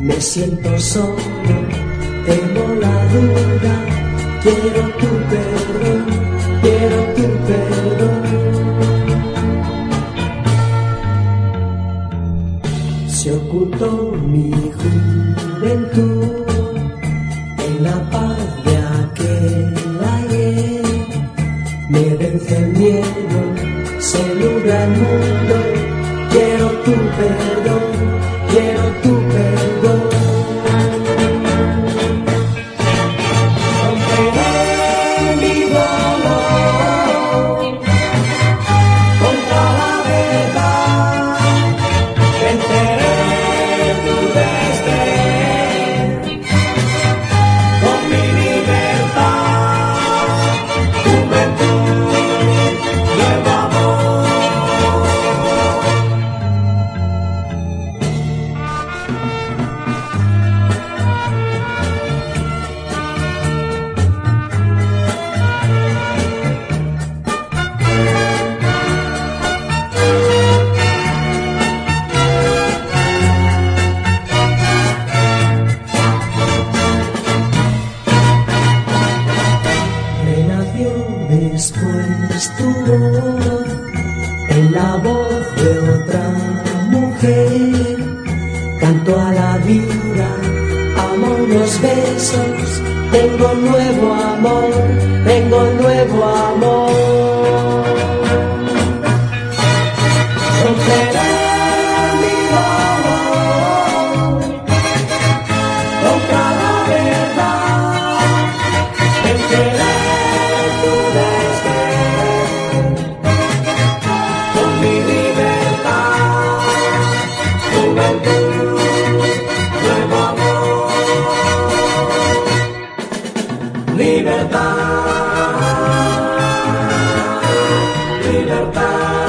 Me siento solo, tengo la duda, quiero tu perdón, quiero tu perdón. Se ocultó mi juventud en la paz de aquel ayer. Me vence el miedo, se nubla el mundo. Quiero tu perdón, después tu voz en la voz de otra mujer. Canto a la vida, amo los besos, tengo nuevo amor, tengo nuevo amor. libertad, libertad.